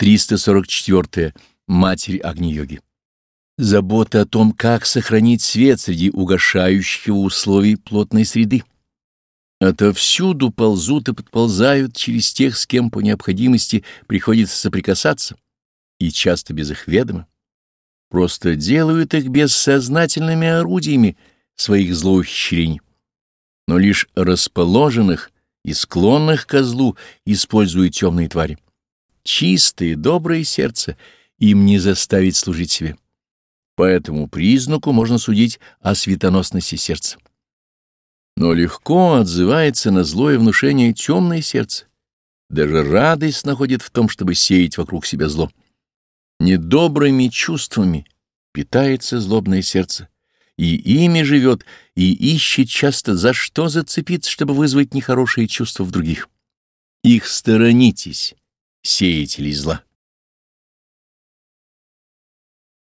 344. Матерь Агни-йоги. Забота о том, как сохранить свет среди угошающих его условий плотной среды. Отовсюду ползут и подползают через тех, с кем по необходимости приходится соприкасаться, и часто без их ведома. Просто делают их бессознательными орудиями своих злоухищрений. Но лишь расположенных и склонных ко злу используют темные твари. Чистое, доброе сердце им не заставить служить себе. По этому признаку можно судить о светоносности сердца. Но легко отзывается на злое внушение темное сердце. Даже радость находит в том, чтобы сеять вокруг себя зло. Недобрыми чувствами питается злобное сердце, и ими живет, и ищет часто за что зацепиться, чтобы вызвать нехорошие чувства в других. Их сторонитесь, сеятелей зла.